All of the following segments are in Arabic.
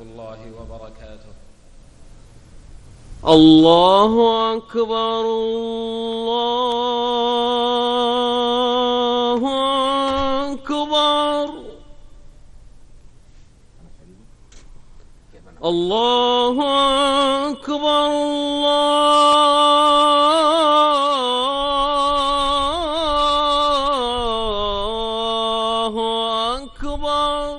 الله وبركاته. الله أكبر الله أكبر. الله أكبر الله أكبر.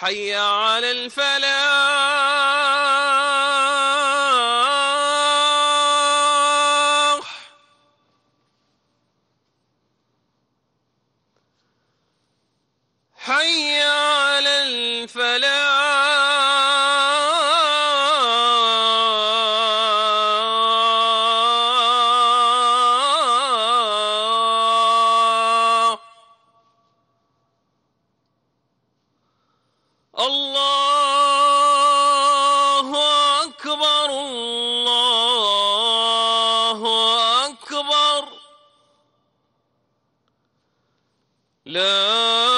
حي على الفلاح. حي لا